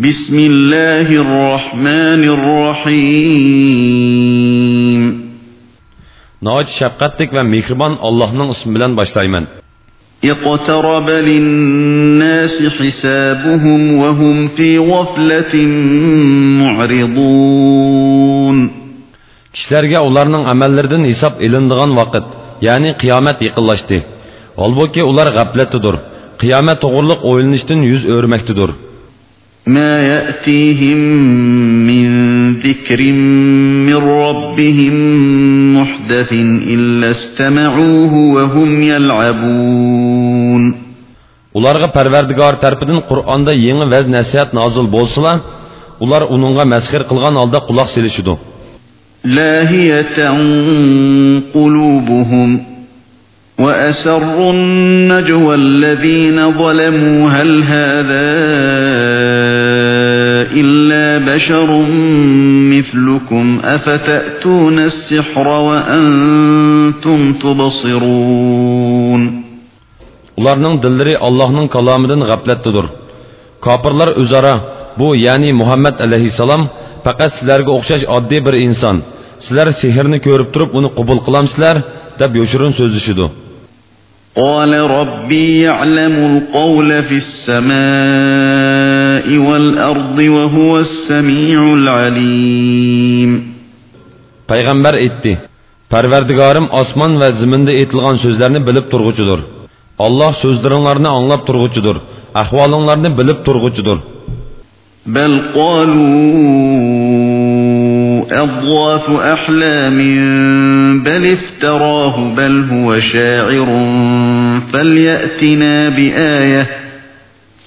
بسم الله الرحمن الرحيم Nəhayət şəfqətlik və mehriban Allah'ın ismi bilan başlayman. اقترب للناس حسابهم وهم في غفلة معرضون Kişilərə onların əməllərindən hesab elindiğan vaqt, yəni qiyamət yaqınlaşdı. Halbuki ular qəflətdədir. Qiyamət toğruluq oylanışdan yüz örməkdədir. ما يأتيهم من ذكر من ربهم محدث إلا استمعوه وهم يلعبون Ularga Parvardigor tarafidan Qur'onda yangi vaz nasihat nozil bo'lsa, ular uningga masxir qilgan holda quloq selishidi. لاهية قلوبهم وأسروا النجوى الذين ظلموا هل هذا إلا بشر مثلكم أفتأتون السحر وأنتم تبصرون Ularning dillari Allohning kalomidan g'aflatdadir. Kofirlar o'zaro bu ya'ni Muhammad alayhisalom faqat sizlarga o'xshash oddiy bir inson. Sizlar sehrni ko'rib turib uni qabul qilamsizlar deb yoshirin so'zlashidi. قال ربي يعلم القول في السماء والأرض وهو السميع العليم Payg'ambar aytdi: Parvardigorim osmon va zaminda aytilgan so'zlarni bilib turg'uchidir. Alloh so'zlaringlarni anglab turg'uchidir. Ahvolinglarni bilib turg'uchidir. بل قالوا أضواف أحلام بل افتراه بل هو شاعر فليأتنا بآية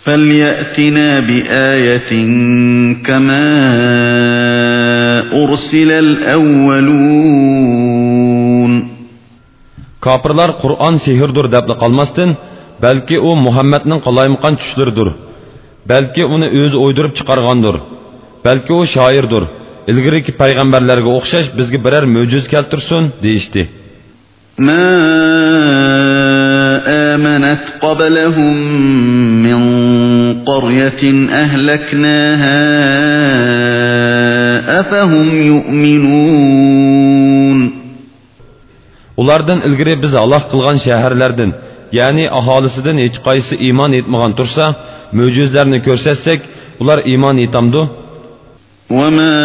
فليأتنا بآية كما أرسل الأولون. كابرلار قرآن سيهر دور دابل قلمستن بلكي أو محمدنن قلائم قان چشدر دور بلكي اونه اوز أويدرب چقارغان دور بلكي أو شاير دور Ilgiriki payg'ambarlarga o'xshash bizga biror mo'jiz keltirsin, deyishdi. ما آمنت قبلهم من قرية أهلكناها أفهم يؤمنون Ulardan ilgari biz Alloh qilgan shaharlardan, ya'ni aholisidan hech qaysi iymon etmagan tursa, mo'jizlarni ko'rsatsak, ular iymon etamdi. وما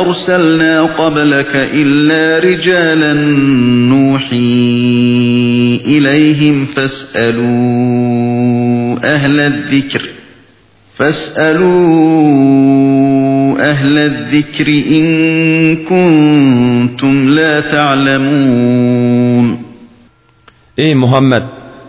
أرسلنا قبلك إلا رجالا نوحي إليهم فاسألوا أهل الذكر فاسألوا أهل الذكر إن كنتم لا تعلمون. إي محمد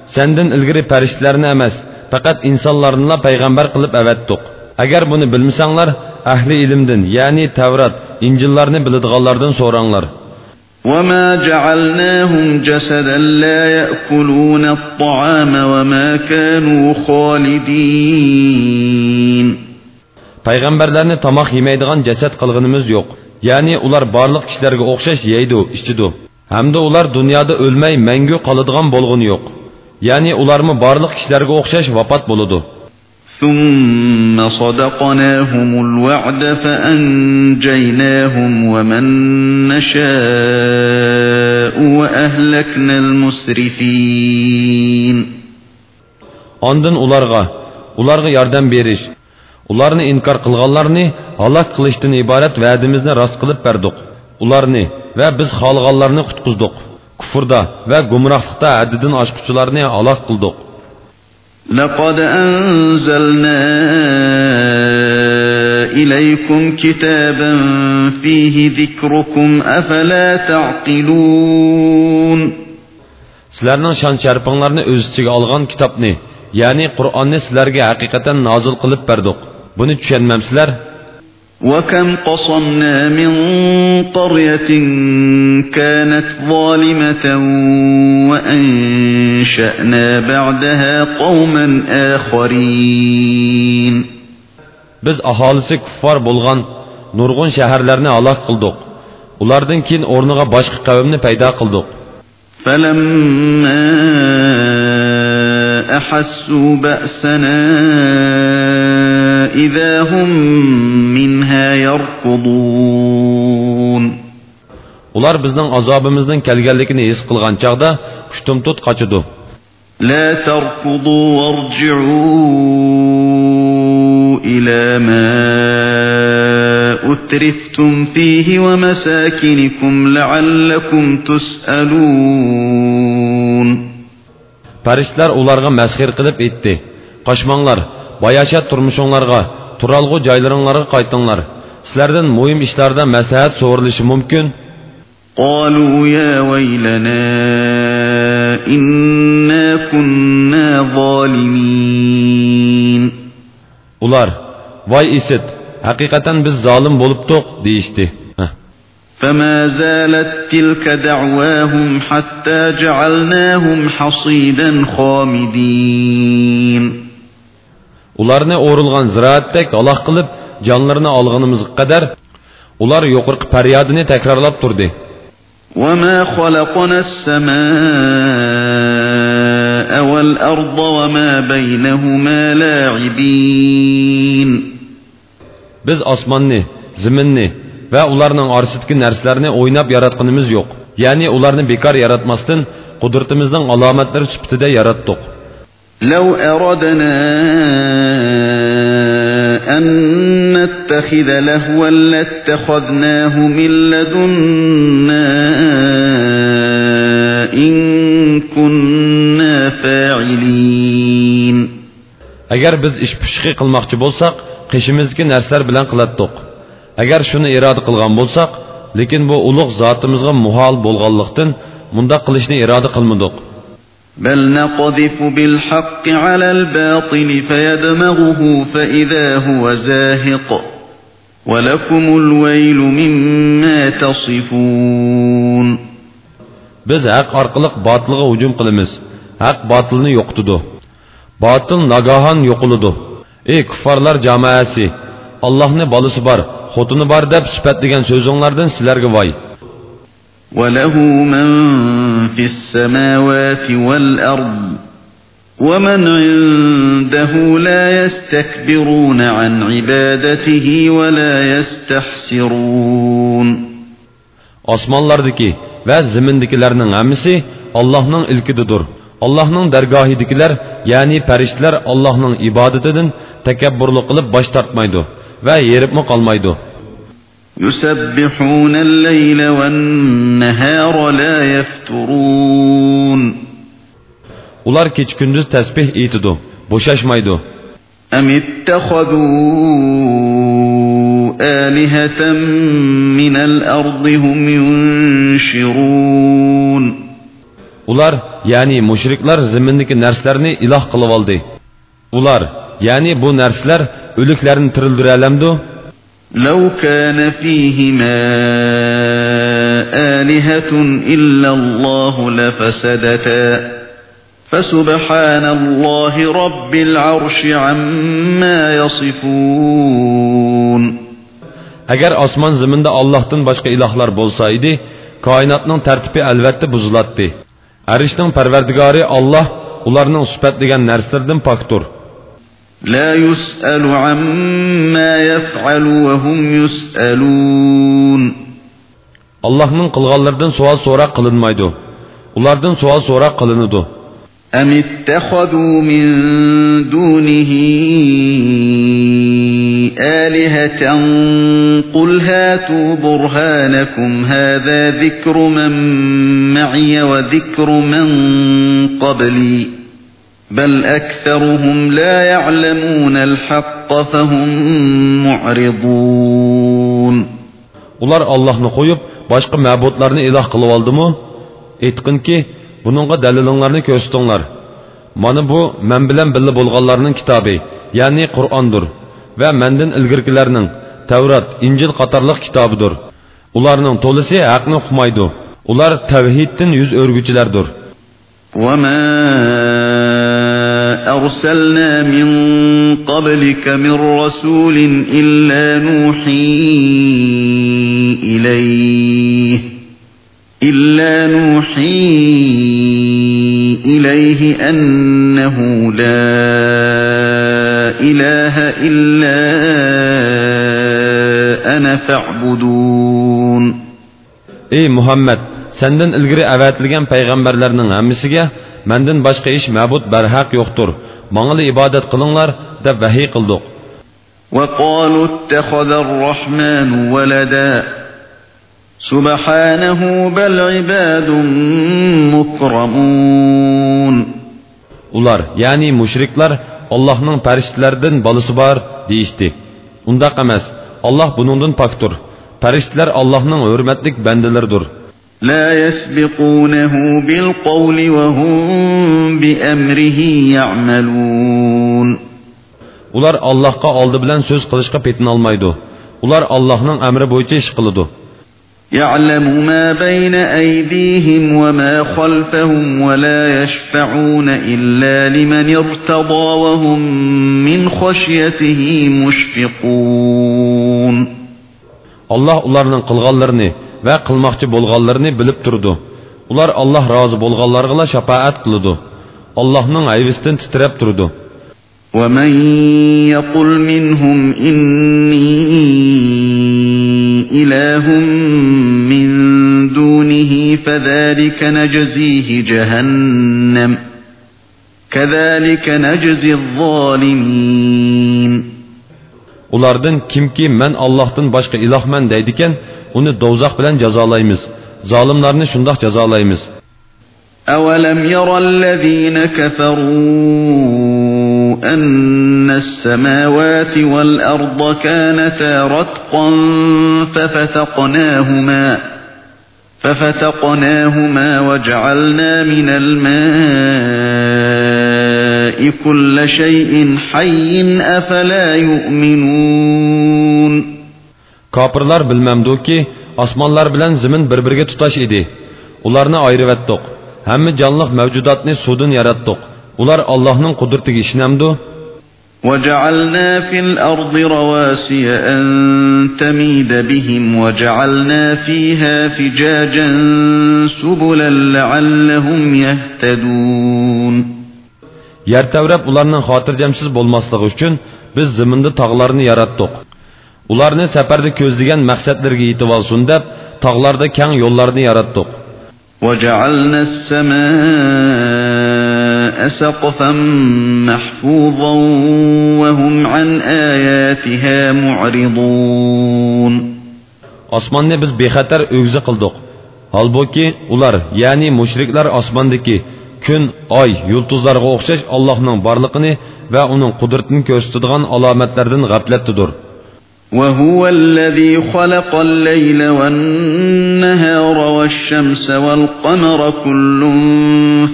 سندن الغري فرشتلرن أمس فقط إن إنسان لا پیغمبر قلب أبدتوك Agar buni bilmasanglar, ahli ilmdan, ya'ni Tavrat, Injillarni biladiganlardan so'ranglar. وما جعلناهم جسدا لا يأكلون الطعام وما كانوا خالدين Payg'ambarlarni tomoq yemaydigan jasad qilganimiz yo'q. Ya'ni ular barliq kishilarga o'xshash yeydi, ichidi. Hamda ular dunyoda o'lmay mangu qoladigan bo'lg'ini yo'q. Ya'ni ularmi barliq kishilarga o'xshash vafot bo'ladi. ثم صدقناهم الوعد فأنجيناهم ومن نشاء وأهلكنا المسرفين Ondan ularga, ularga yordam berish, ularni inkor qilganlarni halok qilishdan iborat va'dimizni rost qilib berdik. Ularni va biz xohlaganlarni qutqizdik. Kufrda va gumrohlikda haddidan oshquchilarni halok qildik. لقد أنزلنا إليكم كتابا فيه ذكركم أفلا تعقلون Sizlarning shon sharpinglarni o'z ichiga olgan kitobni, ya'ni Qur'onni sizlarga haqiqatan nozil qilib berdik. Buni tushunmamsizlar? وكم قصمنا من قرية كانت ظالمة وأنشأنا بعدها قوما آخرين Biz aholisi kuffar bo'lgan nurg'un shaharlarni halok qildik. Ulardan keyin o'rniga boshqa qavmni paydo qildik. فلما أحسوا بأسنا إذا هم منها يركضون ular bizning azobimizning kelganligini his qilgan chog'da kushtumtut qochidi لا تركضوا وارجعوا إلى ما أترفتم فيه ومساكنكم لعلكم تسألون farishtalar ularga masxir qilib aytdi qochmanglar bayashat turmushinglarga turalg'u joylaringlarga qaytinglar sizlardan muhim ishlarda maslahat so'rilishi mumkin قالوا يا ويلنا إنا كنا ظالمين ular voy isit haqiqatan biz zolim bo'libdiq deyishdi Heh. فما زالت تلك دعواهم حتى جعلناهم حصيدا خامدين ularni o'rilgan ziroatdek aloq qilib jonlarini olganimizga qadar ular yo'qirqi faryodini takrorlab turdi وما خلقنا السماء والأرض وما بينهما لاعبين biz osmonni ziminni va ularning orasidagi narsalarni o'ynab yaratganimiz yo'q ya'ni ularni bekor yaratmasdan qudratimizning alomatlari sifatida yaratdik لو أردنا أن نتخذ لهوا لاتخذناه من لدنا إن كنا فاعلين agar biz ish pishqi qilmoqchi bo'lsak qishimizdagi narsalar bilan qilatdiq agar shuni iroda qilgan bo'lsak lekin bu ulug' zotimizga muhol bo'lganlikdan mundoq qilishni iroda qilmadik بل نقذف بالحق على الباطل فيدمغه فإذا هو زاهق ولكم الويل مما تصفون biz haq orqali botilga hujum qilamiz haq botilni yo'qitidi botil nagahon yo'qiladi ey kuffarlar jamoasi allohni bolasi bor xotini bor deb sifatlagan so'zinglardan sizlarga voy وله من في السماوات والأرض ومن عنده لا يستكبرون عن عبادته ولا يستحسرون osmonlardagi va zimindagilarning hammasi allohning ilkididir allohning dargohidagilar ya'ni farishtalar allohning ibodatidan takabburlik qilib bosh tortmaydi va yeribmi qolmaydi يسبحون الليل والنهار لا يفترون ular kecha kunduz tasbeh aytidi bo'shashmaydi أم اتخذوا آلهة من الأرض هم ينشرون ular ya'ni mushriklar zimindagi narsalarni iloh qilib oldi ular ya'ni bu narsalar o'liklarni tirildiramdi لو كان فيهما آلهة إلا الله لفسدتا فسبحان الله رب العرش عما يصفون agar osmon ziminda ollohdan boshqa ilohlar bo'lsa edi koinotning tartibi albatta buzilatdi arishning parvardigori olloh ularning sifatlagan narsalardan pokdir لا يسأل عما يفعل وهم يسألون. Allohning qilganlaridan savol so'roq qilinmaydi ulardan savol so'roq qilinadi أم اتخذوا من دونه آلهة قل هاتوا برهانكم هذا ذكر من معي وذكر من قبلي. بل أكثرهم لا يعلمون الحق فهم معرضون ular ollohni qo'yib boshqa ma'budlarni iloh qilib oldimi aytqinki buningga dalilinglarni ko'rsatinglar mana bu man bilan birga bo'lganlarning kitobi ya'ni qur'ondir va mandan ilgirgilarning tavrat injil qatorliq kitobidir ularning to'lisi haqni uqmaydi ular tavhiddan yuz o'rguvchilardir وما أرسلنا من قبلك من رسول إلا نوحي إليه إلا نوحي إليه أنه لا إله إلا أنا فاعبدون. ey muhammad sendan ilgari avatilgan payg'ambarlarning hammasiga mandan boshqa ish ma'bud barhaq yo'qdir mangli ibodat qilinglar deb vahiy qildik وقالوا اتخذ الرحمن ولدا سبحانه بل عباد مكرمون ular ya'ni mushriklar Allohning farishtalaridan bolasi bor deyishdi undaq emas Alloh buningdan pokdir farishtalar Allohning hurmatlik bandalaridir لا يسبقونه بالقول وهم بأمره يعملون ular Allohga oldi bilan so'z qilishga petinolmaydi ular Allohning amri bo'yicha ish qiladi يعلم ما بين أيديهم وما خلفهم ولا يشفعون إلا لمن ارتضى وهم من خشيته مشفقون alloh ularning qilganlarini va qilmoqchi bo'lganlarini bilib turdi ular alloh rozi bo'lganlarga shafoat qiladi allohning ayvisdan titrab turdi ومن يقل منهم إني إله من دونه فذلك نجزيه جهنم كذلك نجزي الظالمين ulardan kimki man allohdan boshqa ilohman deydikan uni do'zax bilan jazolaymiz zolimlarni shundoq jazolaymiz أولم ير الذين كفروا أن السماوات والأرض كانتا رتقا ففتقناهما ففتقناهما وجعلنا من الماء كل شيء حي أفلا يؤمنون kofirlar bilmamduki osmonlar bilan zimin bir biriga tutash edi ularni ayrivatdiq hamma jonliq mavjudotni suvdan yaratdiq ular allohning qudratiga ishinamdu وجعلنا في الأرض رواسي أن تميد بهم وجعلنا فيها فجاجا سبلا لعلهم يهتدون yer tavrab ularning xotirjamsiz bo'lmasligi uchun biz ziminda tog'larni yaratdik ularni safarda ko'zlagan maqsadlarga yetib olsin deb tog'larda kang yo'llarni yaratdik وجعلنا السماء سقفا محفوظا وهم عن آياتها معرضون osmonni biz bexatar o'gzi qildik holbuki ular ya'ni mushriklar osmondagi kun oy yulduzlarga o'xshash allohning borlig'ini va uning qudratini ko'rsatadigan alomatlardan g'aflatdadir وهو الذي خلق الليل والنهار والشمس والقمر كل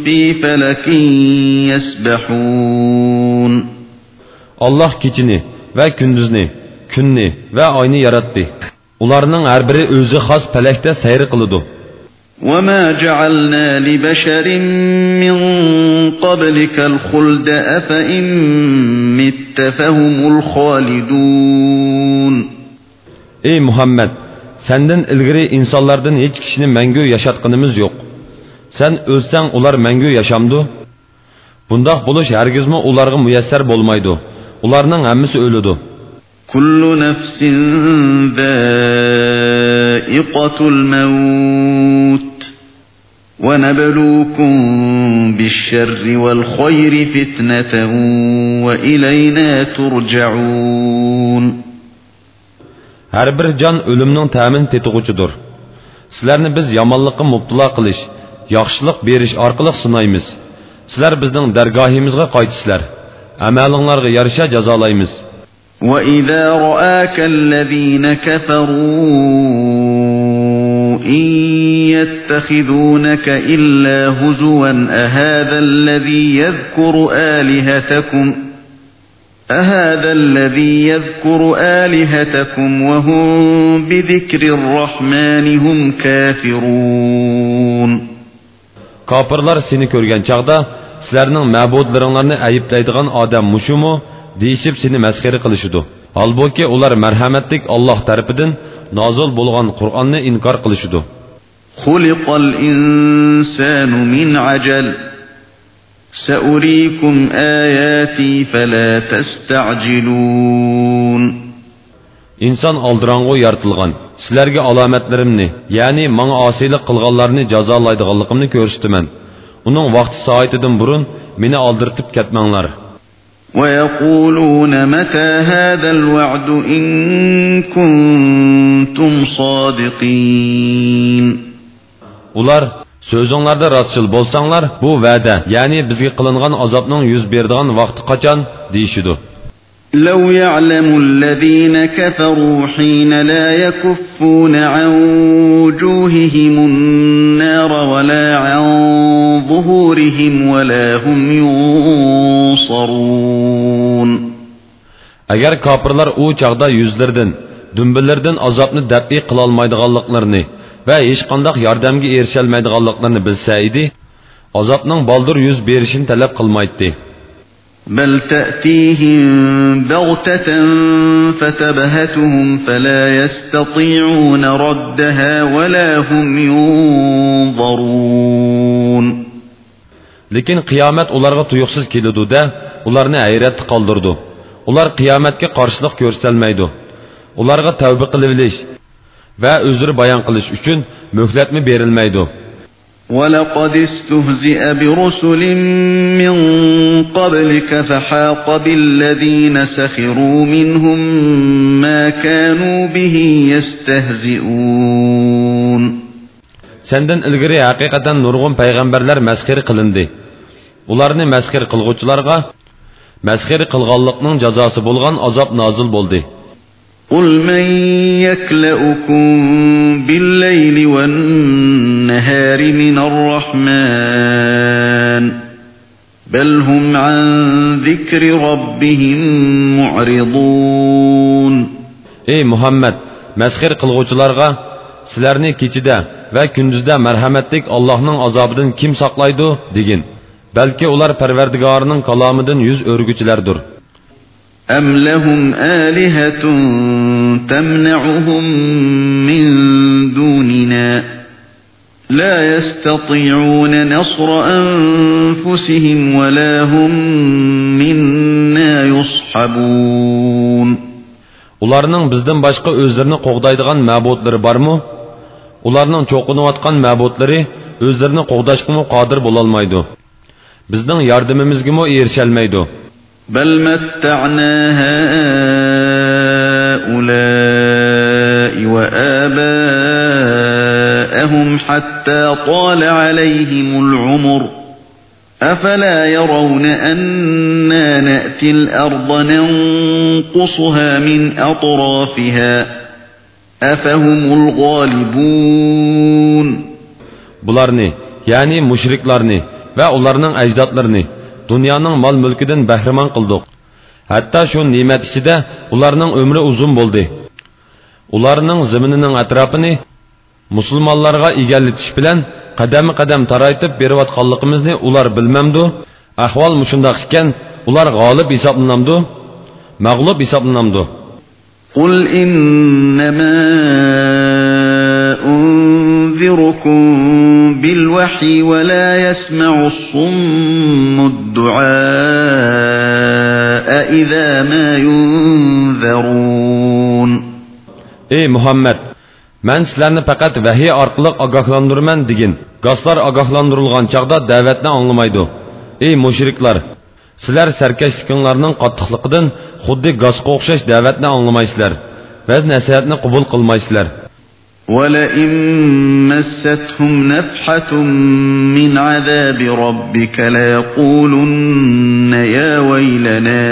في فلك يسبحون alloh kechini va kunduzni kunni va oyni yaratdi ularning har biri o'zi xos falakda sayr qiladi وما جعلنا لبشر من قبلك الخلد أفإن مت فهم الخالدون ey muhammad sandan ilgari insonlardan hech kishini mangu yashatqinimiz yo'q san o'lsang ular mangu yashamdu bundoq bo'lish hargizmi ularga muyassar bo'lmaydi ularning hammasi o'ladi كل نفس ذائقة الموت ونبلوكم بالشر والخير فتنة وإلينا ترجعون har bir jon o'limning ta'min tetug'uchidir sizlarni biz yomonlikqa mubtilo qilish yaxshilik berish orqali sinaymiz sizlar bizning dargohimizga qaytisizlar amalinglarga yarasha jazolaymiz وإذا رآك الذين كفروا إن يتخذونك إلا هزوا أهذا الذي يذكر آلهتكم أهذا الذي يذكر آلهتكم وهم بذكر الرحمن هم كافرون kofirlar seni ko'rgan chog'da sizlarning ma'budlaringlarni ayiblaydigan odam mushumu deyishib seni masxara qilishidi holbuki ular marhamatlik olloh tarafidan nozil bo'lgan qur'onni inkor qilishidi خلق الإنسان من عجل سأريكم آياتي فلا تستعجلون inson oldirong'u yaratilgan sizlarga alomatlarimni ya'ni manga osiylik qilganlarni jazolaydiganligimni ko'rsataman uning vaqti soatidan burun meni oldirtib ketmanglar ويقولون متى هذا الوعد إن كنتم صادقين ular so'zinglarda rostchil bo'lsanglar bu va'da ya'ni bizga qilingan azobning yuz beradigan vaqti qachon deyishidu لو يعلم الذين كفروا حين لا يكفون عن وجوههم النار ولا عن ظهورهم ولا هم ينصرون agar kofirlar u chog'da yuzlaridan dumbillardan azobni dabiy qilolmaydiganliklarini va hech qandoq yordamga erisholmaydiganliklarini bilsa edi azobning boldir yuz berishini talab qilmaydi بل تأتيهم بغتة فتبهتهم فلا يستطيعون ردها ولا هم ينظرون lekin qiyomat ularga tuyuqsiz keladi-da, ularni hayratda qoldirdi. Ular qiyomatga qarshilik ko'rsatolmaydi. Ularga tavba qilib va uzr bayon qilish uchun muhlatmi berilmaydi. ولقد استهزئ برسل من قبلك فحاق بالذين سخروا منهم ما كانوا به يستهزئون Senden ilgari haqiqatan nurg'un payg'ambarlar masxir qilindi. Ularni masxir qilguvchilarga masxir qilganlikning jazosi bo'lgan azob nozil bo'ldi. قل من يكلؤكم بالليل والنهار من الرحمن بل هم عن ذكر ربهم معرضون Ey Muhammad, masxir qilguvchilarga sizlarni kechida va kunduzda marhamatlik Allohning azobidan kim saqlaydi degin. Balki ular Parvardigorining kalomidan yuz o'rguchilardir. أم لهم آلهة تمنعهم من دوننا لا يستطيعون نصر أنفسهم ولا هم منا يصحبون Ularning bizdan boshqa o'zlarini qo'g'daydigan ma'budlari bormi? Ularning cho'qinayotgan ma'budlari o'zlarini qo'g'dashga qodir bo'la olmaydi. Bizning yordamimizga erishalmaydi. بل متعنا هؤلاء وآباءهم حتى طال عليهم العمر. أفلا يرون أنا نأتي الأرض ننقصها من أطرافها؟ أفهم الغالبون. Bularni, ya'ni mushriklarni va ularning ajdodlarini dunyoning mol mulkidan bahramon qildik hatto shu ne'mat ichida ularning umri uzun bo'ldi. Ularning ziminining atrofini musulmonlarga egallitish bilan qadami qadam taraytib berayotganligimizni ular bilmamdu ahvol mushundoq ekan ular g'olib hisoblanamdu mag'lub hisoblanamdu qul innama أنذركم بالوحي ولا يسمع الصم الدعاء إذا ما ينذرون ey muhammad man sizlarni faqat vahiy orqali ogohlantiraman degin goslar ogohlantirilgan chog'da da'vatni anglamaydi ey mushriklar sizlar sarkashliklarning qattiqligidan xuddi gosga o'xshash da'vatni anglamaysizlar va nasihatni qabul qilmaysizlar ولئن مستهم نفحة من عذاب ربك ليقولن يا ويلنا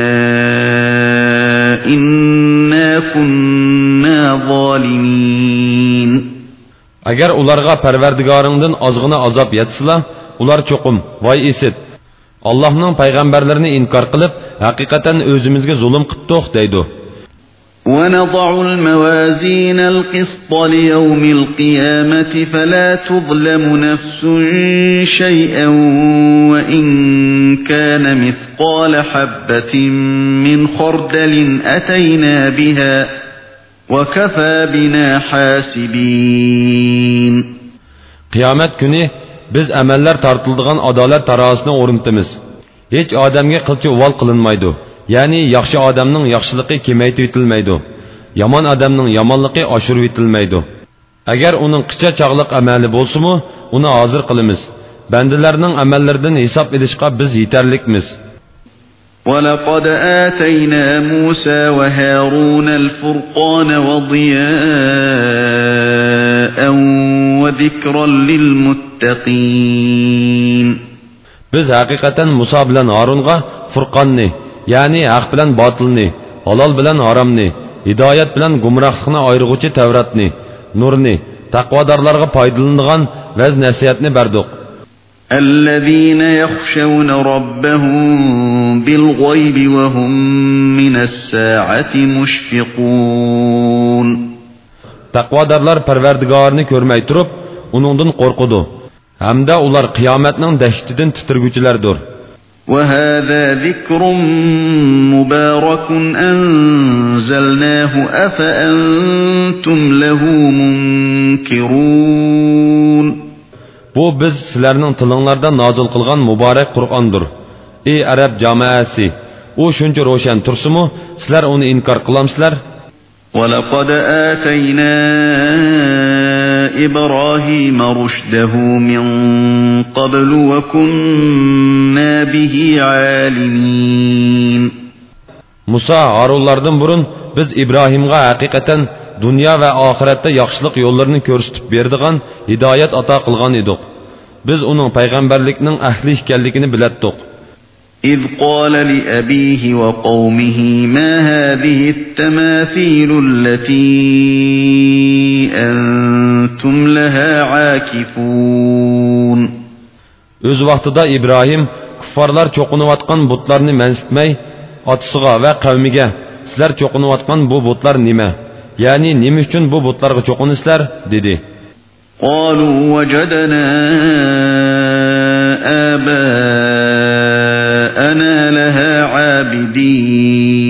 إنا كنا ظالمين agar ularga parvardigoringdan ozg'ina azob yetsila ular cho'qim voy esit allohning payg'ambarlarini inkor qilib haqiqatan o'zimizga zulm qildik deydi ونضع الموازين القسط ليوم القيامة فلا تظلم نفس شيئا وإن كان مثقال حبة من خردل أتينا بها وكفى بنا حاسبين. قيامة كني بز أملر تارتلدغان أدالة تراسنا أورنتمز. هيك آدمي قلت وال قلن مايدو ya'ni yaxshi odamning yaxshiligi kemaytib etilmaydi yomon odamning yomonligi oshirib etilmaydi agar uning qicha chog'liq amali bo'lsimi uni hozir qilamiz bandalarning amallaridan hisob ilishga biz yetarlikmiz ولقد آتينا موسى وهارون الفرقان وضياء وذكرا للمتقين biz haqiqatan muso bilan horunga furqonni ya'ni haq bilan botilni halol bilan haromni hidoyat bilan gumrohlikni ayirg'uvchi tavratni nurni taqvodorlarga foydalanadigan vaz nasihatni berdik الذين يخشون ربهم بالغيب وهم من الساعة مشفقون taqvodorlar parvardigorini ko'rmay turib uningdan qo'rqudi hamda ular qiyomatning dahshatidan titirguvchilardir وهذا ذكر مبارك أنزلناه أفأنتم له منكرون bu biz sizlarning tilinglarda nozil qilgan muborak qur'ondir ey arab jamoasi u shuncha ro'shan tursimu sizlar uni inkor qilamsizlar ولقد آتينا إبراهيم رشده من قبل وكنا به عالمين muso harunlardan burun biz ibrohimga haqiqatan dunyo va oxiratda yaxshilik yo'llarini ko'rsatib berdigan hidoyat ato qilgan edik biz uning payg'ambarlikning ahli ekanligini bilatdik إذ قال لأبيه وقومه ما هذه التماثيل التي أنتم لها عاكفون o'z vaqtida ibrohim kuffarlar cho'qinayotgan butlarni mansitmay otasiga va qavmiga sizlar cho'qinayotgan bu butlar nima ya'ni nima uchun bu butlarga cho'qinisizlar dedi قالوا وجدنا آباءنا لها عابدين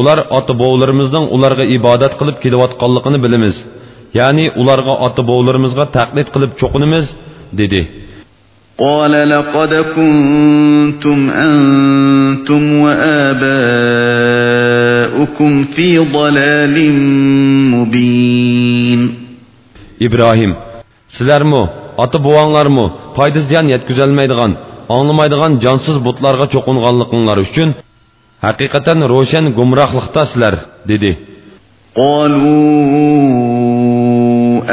ular ota bovlarimizning ularga ibodat qilib kelayotganligini bilamiz ya'ni ularga ota bovlarimizga taqlid qilib cho'qinimiz dedi قال لقد كنتم أنتم وآباؤكم في ضلال مبين ibrohim sizlarmi ota bovanglarmi foyda ziyon yetkazolmaydigan anglamaydigan jonsiz butlarga cho'qinganliqinglar uchun haqiqatan ro'shan gumrohliqdasizlar dedi قالوا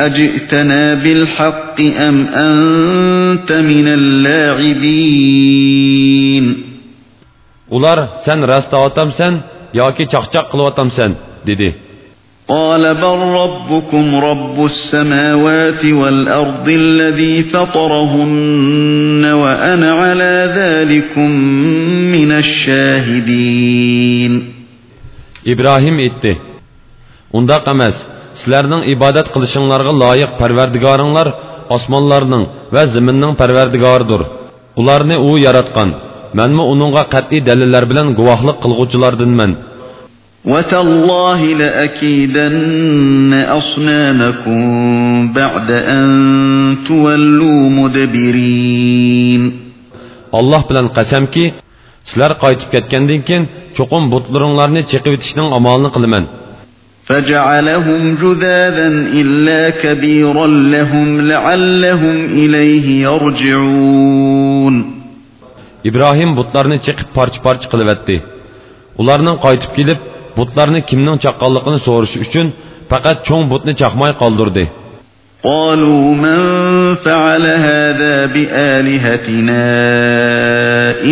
أجئتنا بالحق أم أنت من اللاعبين ular sen rastovatamsan yoki chaqchaq qilyaptamsan dedi قال بل ربكم رب السماوات والأرض الذي فطرهن وأنا على ذلكم من الشاهدين ibrohim aytdi undoq emas sizlarning ibodat qilishinglarga loyiq parvardigoringlar osmonlarning va zaminning parvardigoridir ularni u yaratgan manmi uningga qat'iy dalillar bilan guvohlik qilg'uvchilardinman وتالله لأكيدن أصنامكم بعد أن تولوا مدبرين bilan qasamki sizlar qaytib ketgandan keyin cho'qim butlaringlarni chiqib etishning amalini qilaman فجعلهم جذاذا إلا كبيرا لهم لعلهم إليه يرجعون ibrohim butlarni chiqib parcha parcha qilibatdi ularning qaytib kelib butlarni kimning chaqqanligini so'rash uchun faqat cho'ng butni chaqmay qoldirdi قالوا من فعل هذا بآلهتنا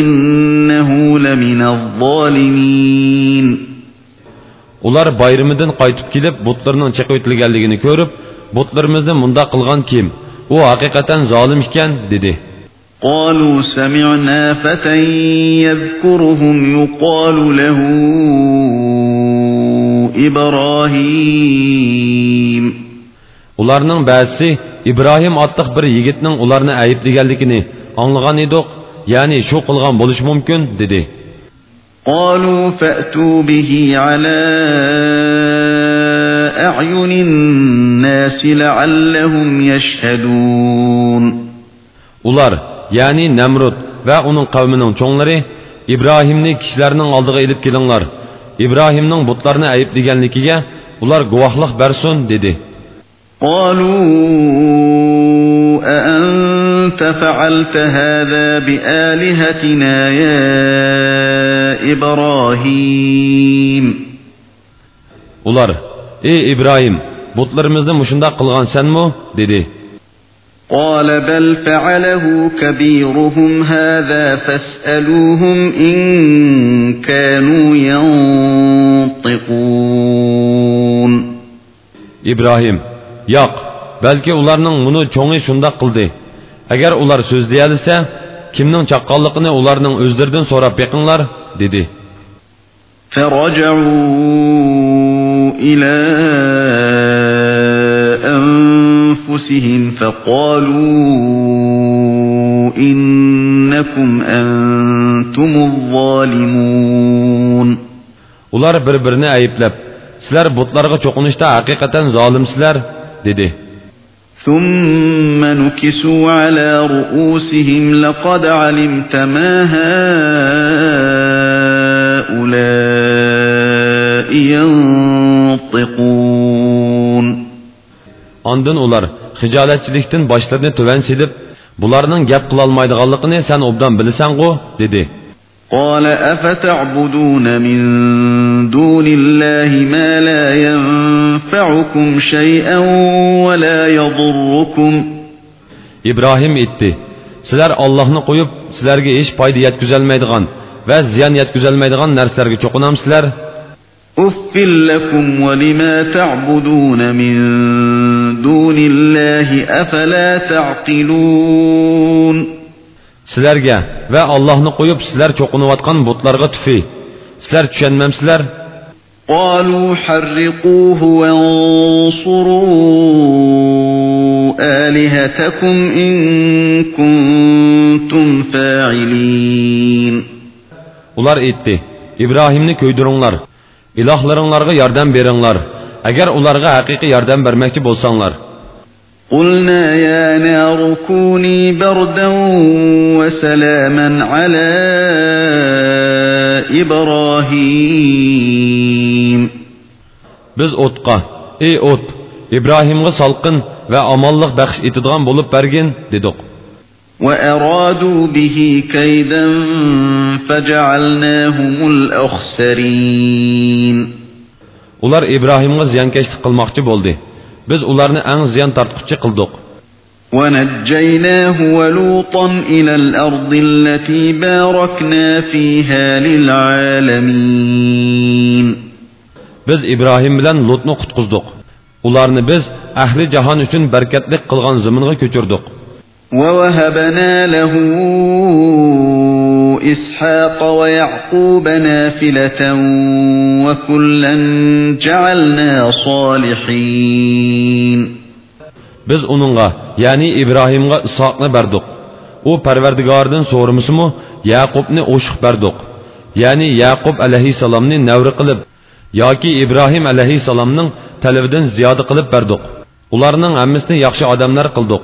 إنه لمن الظالمين ular bayramidan qaytib kelib butlarning chiqib etilganligini ko'rib butlarimizni mundoq qilgan kim u haqiqatan zolim ekan dedi قالوا سمعنا فتى يذكرهم يقال له إبراهيم ularning ba'zisi ibrohim otliq bir yigitning ularni ayblaganligini anglagan edik ya'ni shu qilgan bo'lishi mumkin dedi قالوا فأتوا به على أعين الناس لعلهم يشهدون ular ya'ni namrud va uning qavmining cho'nglari ibrohimni kishilarning oldiga ilib kelinglar ibrohimning butlarni ayblaganligiga ular guvohlik bersin dedi قالوا أأنت فعلت هذا بآلهتنا يا إبراهيم ular ey ibrohim butlarimizni mushundoq qilgan sanmi dedi قال بل فعله كبيرهم هذا فاسألوهم إن كانوا ينطقون ibrohim yo'q balki ularning buni cho'ngi shundoq qildi agar ular so'zlayolsa kimning chaqqonligini ularning o'zlaridan so'rab beqinglar dedi فرجعوا إلى أنفسهم فقالوا إنكم أنتم الظالمون ular bir birini ayblab sizlar butlarga cho'qinishda haqiqatan zolimsizlar dedi ثم نكسوا على رؤوسهم لقد علمت ما هؤلاء ينطقون Ondan ular xijolatchilikdan boshlarini tuvan silib, bularning gap qilolmaydiganligini sen obdan bilasan-ku, dedi. قال أفتعبدون من دون الله ما لا ينفعكم شيئا ولا يضركم İbrahim etdi. Sizlar Allohni qo'yib, sizlarga hech foyda yetkazolmaydigan va ziyon yetkazolmaydigan narsalarga cho'qinamsizlar. أف لكم ولما تعبدون من دون الله أفلا تعقلون Sizlarga va Allohni qo'yib, sizlar cho'qinayotgan butlarga tufi. Sizlar tushunmamsizlar? قالوا حرقوه وانصروا آلهتكم إن كنتم فاعلين Ular aytdi: "İbrahimni ko'ydiringlar. Ilohlaringlarga yordam beringlar. اگر اولارغا حقیقی یاردن برمکتی بولسانلار قلنا یا نار کونی بردا و سلاما على ابراهیم بز اتقا ای ات ابراهیمغا سالقن و امالق بخش ایتدغان بولوب برگین دیدوق وأرادوا به كيدا فجعلناهم الأخسرين Ular İbrahimga ziyonkashlik qilmoqchi bo'ldi. Biz ularni eng ziyon tortquchi qildik. ونجيناه ولوطا إلى الأرض التي باركنا فيها للعالمين Biz İbrahim bilan Lutni qutqizdik. Ularni biz ahli jahon uchun barkatlik qilgan zaminga ko'chirdik. ووهبنا له إسحاق ويعقوب نافلة وكلا جعلنا صالحين Biz uningga, ya'ni Ibrohimga Isoqni berdik. U Parvardigordan so'ramasimi, Yaqubni o'shiq berdik. Ya'ni Yaqub alayhisalomni navri qilib yoki Ibrohim alayhisalomning talabidan ziyoda qilib berdik. Ularning hammasini yaxshi odamlar qildik.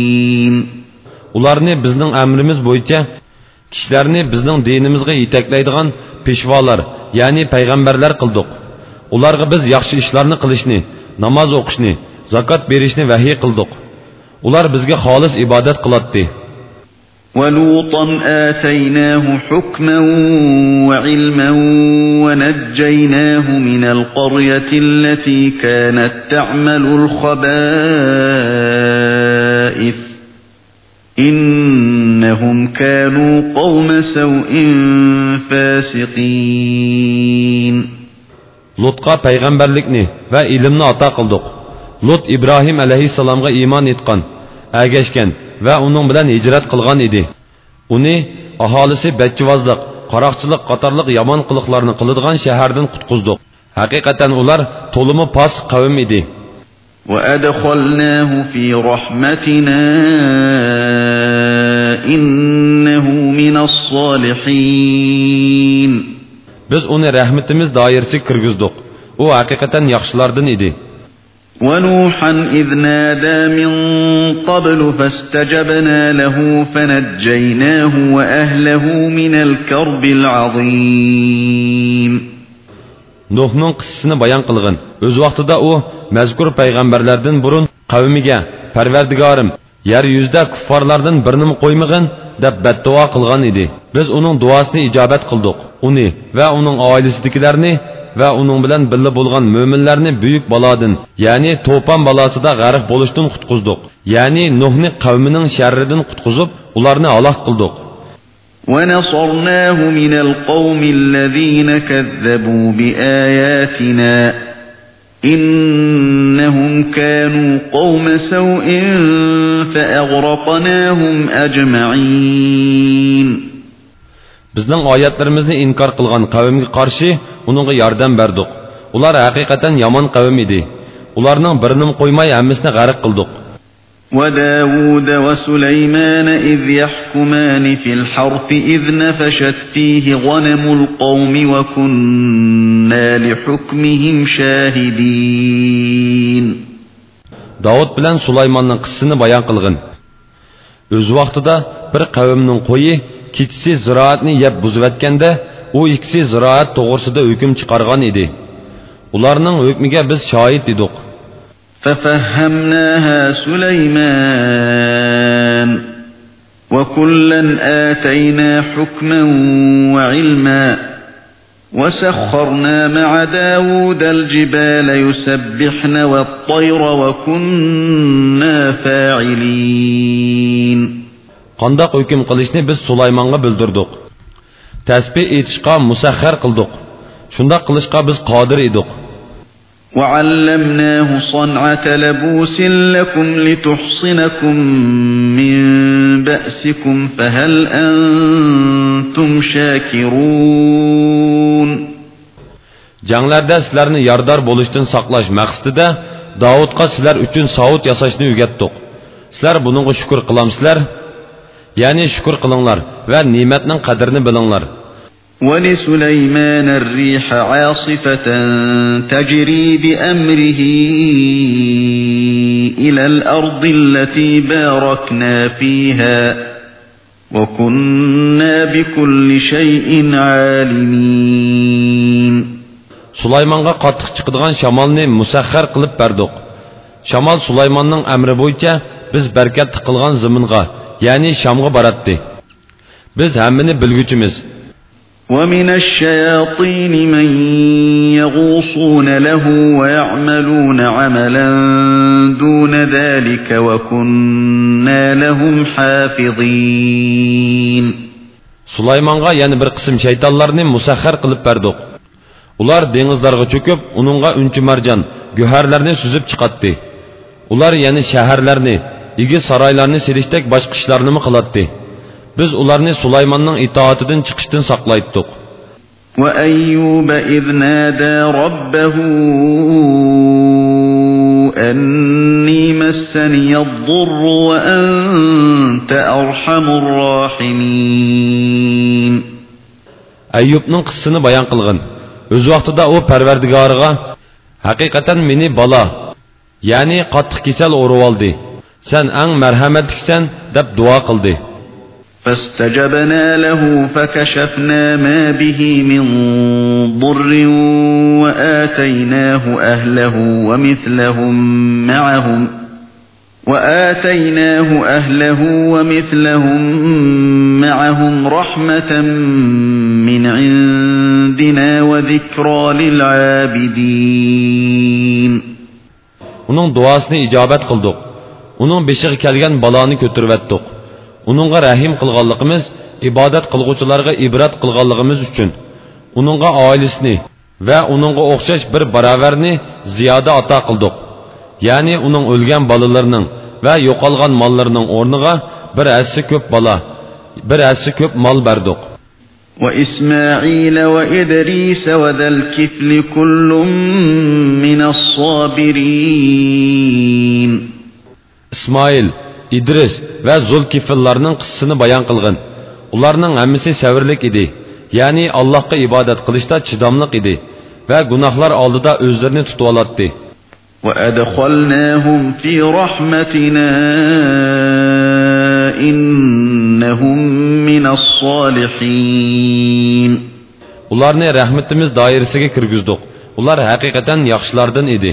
ularni bizning amrimiz bo'yicha kishilarni bizning dinimizga yetaklaydigan peshvolar ya'ni payg'ambarlar qildik ularga biz yaxshi ishlarni qilishni namoz o'qishni zakot berishni vahiy qildik ular bizga xolis ibodat qiladi ولوطا آتيناه حكما وعلما ونجيناه من القرية التي كانت تعمل الخبائث إنهم كانوا قوم سوء فاسقين lutqa payg'ambarlikni va ilmni ato qildik lut ibrohim alayhissalomga iymon etgan agashgan va uning bilan hijrat qilgan edi uni aholisi bachchivozlik qaroqchilik qatorliq yomon qiliqlarni qiladigan shahardan qutqizdik haqiqatan ular to'limi pos qavm edi وأدخلناه في رحمتنا إنه من الصالحين biz uni rahmatimiz doirasiga kirgizdik. U haqiqatan yaxshilardan edi. ونوحا إذ نادى من قبل فاستجبنا له فنجيناه وأهله من الكرب العظيم nuhning qissasini bayon qilg'in o'z vaqtida u mazkur payg'ambarlardan burun qavmiga parvardigorim yer yuzida kuffarlardan birini qo'ymag'in deb badduo qilgan edi biz uning duosini ijobat qildik uni va uning oilasidagilarni va uning bilan birga bo'lgan mo'minlarni buyuk balodan ya'ni to'pon balosida g'arq bo'lishdan qutqizdik ya'ni nuhni qavmining sharridan qutqizib ularni halok qildik ونصرناه من القوم الذين كذبوا بآياتنا إنهم كانوا قوم سوء فأغرقناهم أجمعين bizning oyatlarimizni inkor qilgan qavmga qarshi uningga yordam berdik ular haqiqatan yomon qavm edi ularning birini qo'ymay hammasini g'arq qildik وداود وسليمان إذ يحكمان في الحرث إذ نفشت فيه غنم القوم وكنا لحكمهم شاهدين Davud bilan Sulaymonning qissasini bayon qilgin. O'z vaqtida bir qavmning qo'yi kechisi ziroatni yeb buzayotganda, u ikkisi ziroat to'g'risida hukm chiqargan edi. Ularning hukmiga biz shohid edik. ففهمناها سليمان وكلا آتينا حكما وعلما وسخرنا مع داود الجبال يسبحن والطير وكنا فاعلين. قندق ويكم قلشنا بس سليمان بلدردق. تسبيح إتشقا مسخر قلدق. شندق قلشقا بس قادر إدق. وعلمناه صنعة لبوس لكم لتحصنكم من بأسكم فهل أنتم شاكرون Janglarda sizlarni yordar bo'lishdan saqlash maqsadida Davudga sizlar uchun savut yasashni o'rgatdik. Sizlar buningga shukr qilamsizlar? Ya'ni shukr qilinglar va ne'matning qadrini bilinglar. ولسليمان الريح عاصفة تجري بأمره إلى الأرض التي باركنا فيها وكنا بكل شيء عالمين. سليمانغا قطق چقدغان شمالني مسخر قلب بردوق. شمال سليماننن أمر بويچه بز بركت قلغان زمنغا يعني شامغا باراتدي بز همني بلغوچمز ومن الشياطين من يغوصون له ويعملون عملا دون ذلك وكنا لهم حافظين Sulaymonga yana bir qism shaytonlarni musaxxar qilib berdik. Ular dengizlarga cho'kib, uningga unchi marjon, guharlarni suzib chiqatdi. Ular yana shaharlarni, igi saroylarni selishdek boshqa ishlarni qilatdi. Biz ularni Sulaymonning itoatidan chiqishdan saqlaytdik. وأيوب إذ نادى ربه أني مسني الضر وأنت أرحم الراحمين qissasini bayon qilgin. O'z vaqtida u Parvardigoriga haqiqatan meni balo, ya'ni qattiq kasal o'rib oldi. Sen eng marhamatliksan deb duo qildi. فاستجبنا له فكشفنا ما به من ضر وآتيناه أهله ومثلهم معهم وآتيناه أهله ومثلهم معهم رحمة من عندنا وذكرى للعابدين Uning duosini ijobat qildik. Uning beshiga kelgan baloni ko'tarib o'tdik. Uningga rahim qilganligimiz, ibodat qilguvchilarga ibrat qilganligimiz uchun uningga oilasini va uningga o'xshash bir barobarni ziyoda ato qildik. Ya'ni uning o'lgan bolalarining va yo'qolgan mollarining o'rniga bir assi ko'p bola, bir assi ko'p mol berdik. وإسماعيل وإدريس وذا الكفل كل من الصابرين ismoil idris va zulkifillarning qissasini bayon qilg'in ularning hammasi savrlik edi ya'ni allohga ibodat qilishda chidamliq edi va gunohlar oldida o'zlarini tutib oladi وأدخلناهم في رحمتنا إنهم من الصالحين ularni rahmatimiz doirasiga kirgizdik ular haqiqatan yaxshilardan edi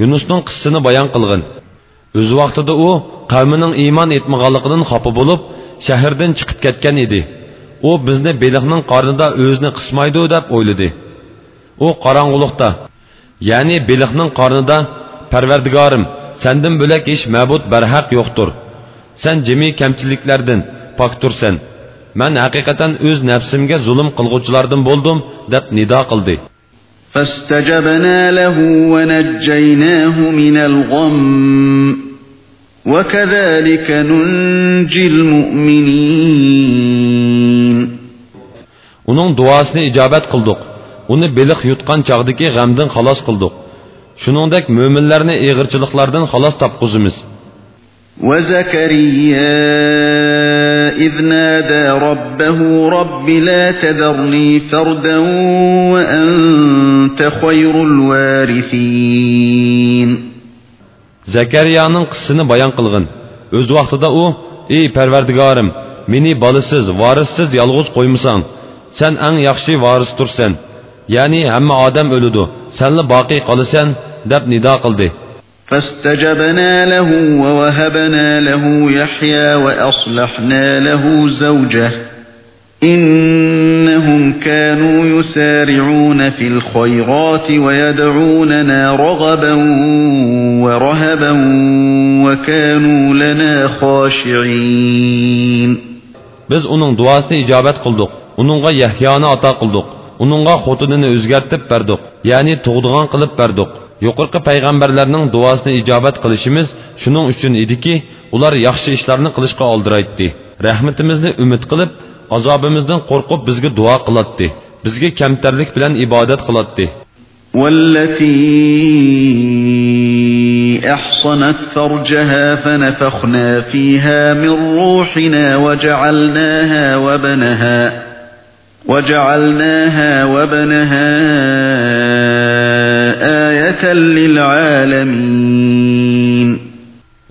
yunusning qissasini bayon qilg'in o'z vaqtida u qavmining iymon etmaganligidan xafa bo'lib shahardan chiqib ketgan edi u bizni beliqning qornida o'zini qismaydi deb o'yladi u qorong'uliqda ya'ni beliqning qornida parvardigorim sandan bo'lak hech ma'bud barhaq yo'qdir san jimi kamchiliklardan poktursan man haqiqatan o'z nafsimga zulm qilg'uvchilardan bo'ldim deb nido qildi فاستجبنا له ونجيناه من الغم وكذلك ننجي المؤمنين uning duosini ijobat qildik uni beliq yutgan chog'dagi g'amdan xalos qildik shuningdek mo'minlarni eg'irchiliklardan xalos topqizimiz وزكريا إذ نادى ربه رب لا تذرني فردا وأنت خير الوارثين zakariyaning qissini bayon qilg'in o'z vaqtida u ey parvardigorim meni bolasiz varissiz yolg'iz qo'ymasang sen eng yaxshi varistursan ya'ni hamma odam o'lidi sanli boqiy qolasan deb nido qildi فاستجبنا له ووهبنا له يحيى وأصلحنا له زوجه. إنهم كانوا يسارعون في الخيرات ويدعوننا رغبا ورهبا وكانوا لنا خاشعين. Biz uning duosini ijobat qildik. Uningga yahyoni ato qildik. Uningga xotinini o'zgartib berdik ya'ni tug'dig'on qilib berdik yuqorqi payg'ambarlarning duosini ijobat qilishimiz shuning uchun ediki ular yaxshi ishlarni qilishga oldiraydi rahmatimizni umid qilib azobimizdan qo'rqib bizga duo qiladi bizga kamtarlik bilan ibodat والتي أحصنت فرجها فنفخنا فيها من روحنا وجعلناها وبنها وجعلناها وبنها آية للعالمين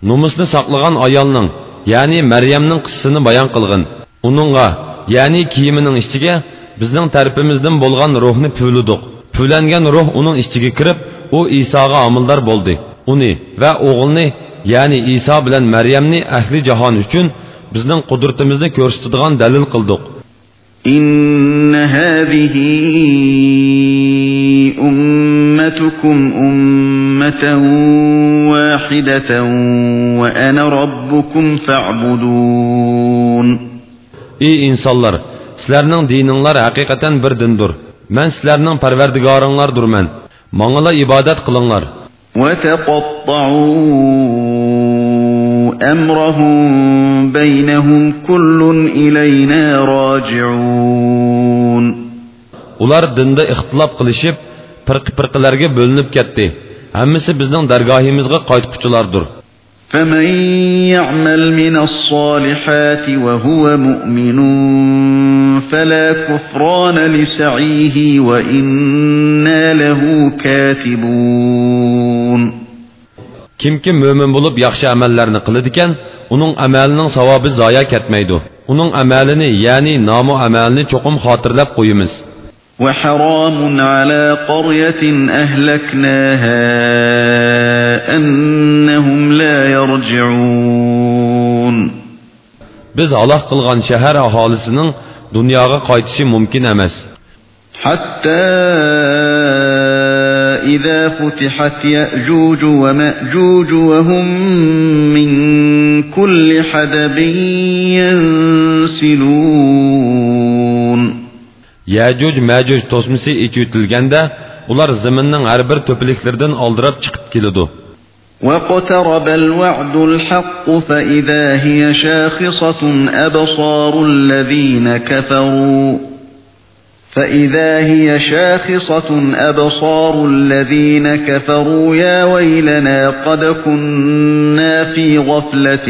nomusni saqlagan ayolning ya'ni maryamning qissasini bayon qilg'in uningga ya'ni kiyimining ichiga bizning tarafimizdan bo'lgan ruhni puvlidiq puvlangan ruh uning ichiga kirib u isoga omildor bo'ldi uni va o'g'ilni ya'ni iso bilan maryamni ahli jahon uchun bizning qudratimizni ko'rsatadigan dalil qildik إن هذه أمتكم أمة واحدة وأنا ربكم فاعبدون ey insonlar sizlarning dininglar haqiqatan bir dindir man sizlarning parvardigoringlardurman mangala ibodat qilinglar وتقطعوا أمرهم بينهم كل إلينا راجعون ular dinda ixtilof qilishib pirqi pirqilarga bo'linib ketdi hammasi bizning dargohimizga qaytquchilardir فمن يعمل من الصالحات وهو مؤمن فلا كفران لسعيه وإنا له كاتبون kimki mo'min bo'lib yaxshi amallarni qiladigan uning amalining savobi zoya ketmaydi uning amalini ya'ni nomu amalini cho'qim xotirlab qo'yamiz وحرام على قرية أهلكناها أنهم لا يرجعون biz halok qilgan shahar aholisining dunyoga qaytishi mumkin emas حتى فإذا فتحت يأجوج ومأجوج وهم من كل حدب ينسلون يأجوج مأجوج تسمسي إيجوتلغن ده ular zeminning har bir to'pliklaridan oldirab chiqib keladi. وقترب الوعد الحق فإذا هي شاخصة أبصار الذين كفروا فإذا هي شاخصة أبصار الذين كفروا يا ويلنا قد كنا في غفلة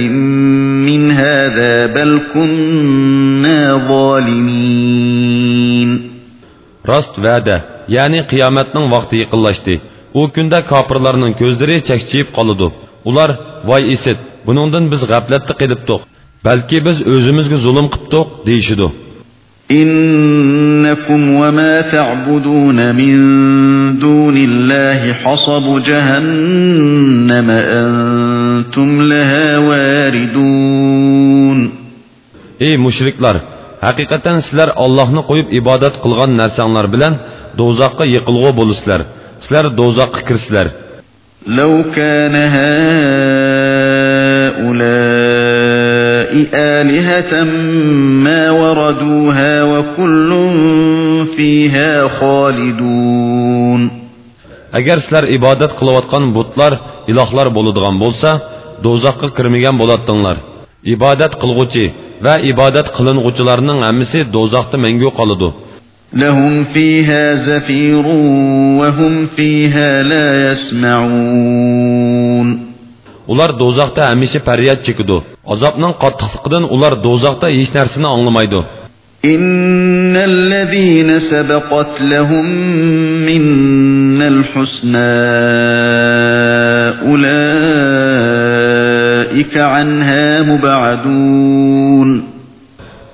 من هذا بل كنا ظالمين Rost va'da, ya'ni qiyomatning vaqti yaqinlashdi. U kunda kofirlarning ko'zlari chakchiyib qoladi. Ular voy esit, buningdan biz g'aflatda qilibdik. Balki biz o'zimizga zulm qilibdik deyishidi. إنكم وما تعبدون من دون الله حصب جهنم أنتم لها واردون Ey mushriklar, haqiqatan sizlar Allohni qo'yib ibodat qilgan narsanglar bilan do'zaxga yiqilg'u bo'lisizlar. Sizlar do'zaxga kirsizlar. لو كان هؤلاء آلهة ما وردوها وكل فيها خالدون. اگر سلر عبادت قلواتقان بطلار الاخلار بولدغان بولسا دوزاقق كرميگان بولاتدنلار عبادت قلغوچي و عبادت قلنغوچلارنن عمسي دوزاقت منگو قالدو لهم فيها زفير وهم فيها لا يسمعون. Ular do'zaxda hamisha faryod chekidi azobning qattiqligidan ular do'zaxda hech narsani anglamaydi إن الذين سبقت لهم منا الحسنى أولئك عنها مبعدون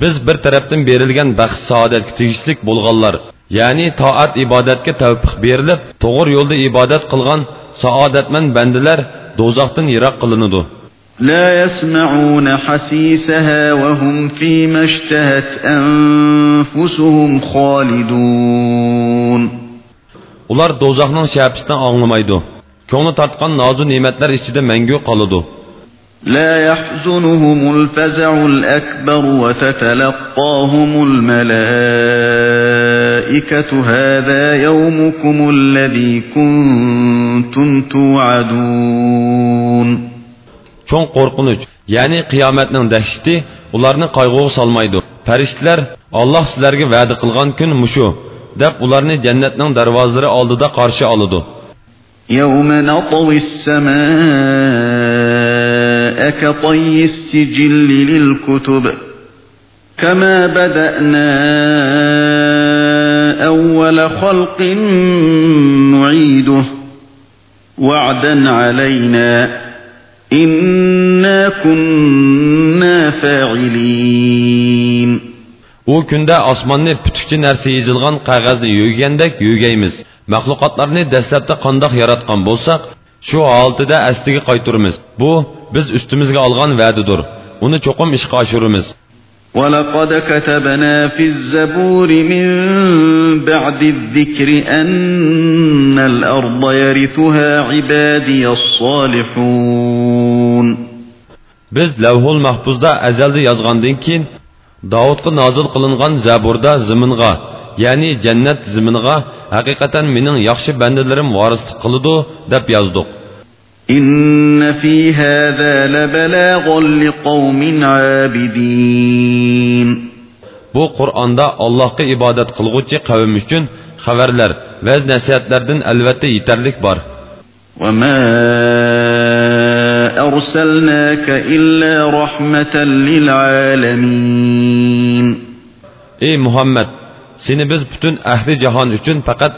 biz bir tarafdan berilgan baxt saodatga tegishlik bo'lganlar ya'ni toat ibodatga tavfiq berilib to'g'ri yo'lda ibodat qilgan saodatmand bandalar do'zaxdan yiroq qilinadi لا يسمعون حسيسها وهم فيما اشتهت أنفسهم خالدون ular do'zaxning shapisidan anglamaydi ko'ngli tortgan nozu ne'matlar ichida mangu qoladi لا يحزنهم الفزع الأكبر وتتلقاهم الملائكة هذا يومكم الذي كنتم توعدون cho'ng qo'rqinch ya'ni qiyomatning dahshati ularni qayg'uga solmaydi farishtalar olloh sizlarga va'da qilgan kun mushu deb ularni jannatning darvozalari oldida qarshi oladi يوم نطوي السماء كطي السجل للكتب كما بدأنا أول خلق نعيده وعدا علينا إنا كنا فاعلين u kunda osmonni putukchi narsa yezilgan qog'ozni yo'ygandek yo'ygaymiz maxluqotlarni dastlabda qandoq yaratgan bo'lsak shu holatida asliga qayturmiz bu biz ustimizga olgan va'didir uni cho'qim ishga oshiramiz ولقد كتبنا في الزبور من بعد الذكر أن الأرض يرثها عبادي الصالحون biz lavhul mahfuzda azalda yozgandan keyin davudga nozil qilingan zaburda ziminga ya'ni jannat ziminga haqiqatan mening yaxshi bandalarim vorislik qiladi deb yozdik إن في هذا لبلاغا لقوم عابدين bu qur'onda allohga ibodat qilg'uvchi qavm uchun xabarlar va nasihatlardan albatta yetarlik bor وما أرسلناك إلا رحمة للعالمين ey muhammad seni biz butun ahli jahon uchun faqat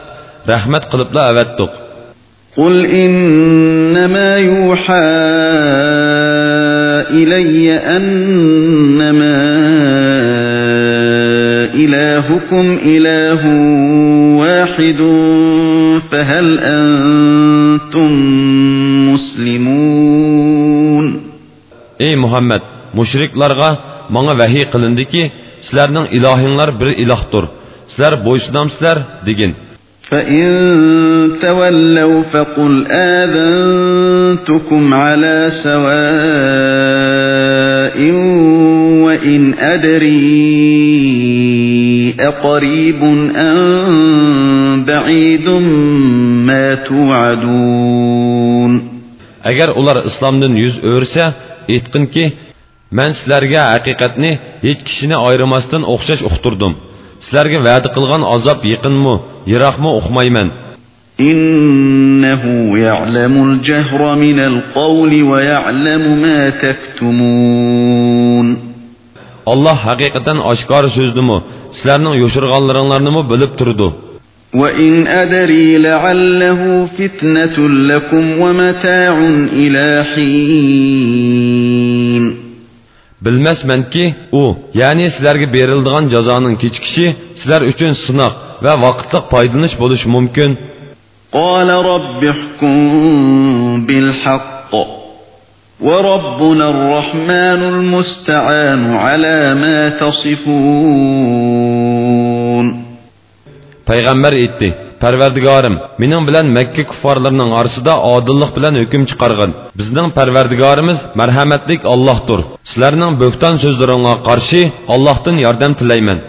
rahmat qilibla avatduq. قل إنما يوحى إلي أنما إلهكم إله واحد فهل أنتم مسلمون أي محمد مشرك لرغا مانا وحي قلندكي سلرنان إلهين لر بر إله sizlar bo'ysunamsizlar degin فإن تولوا فقل آذنتكم على سواء وإن أدري أقريب أم بعيد ما توعدون agar ular islomdan yuz o'rsa aytqinki man sizlarga haqiqatni hech kishini ayrimasdan o'xshash uqtirdim sizlarga va'da qilgan azob yaqinmi yiroqmi uqmayman إنه يعلم الجهر من القول ويعلم ما تكتمون alloh haqiqatan oshkor so'zdimi sizlarning yo'shirganlaringlarnimi bilib turdi وإن أدري لعله فتنة لكم ومتاع إلى حين bilmasmanki u ya'ni sizlarga berildigan jazoning kechikishi sizlar uchun sinoq va vaqtliq foydalanish bo'lishi mumkin قال رب احكم بالحق وربنا الرحمن المستعان على ما تصفون payg'ambar aytdi parvardigorim mening bilan makka kuffarlarining orasida odillik bilan hukm chiqargin. Bizning parvardigorimiz marhamatlik ollohdir sizlarning bo'xton so'zlaringlarga qarshi ollohdan yordam tilayman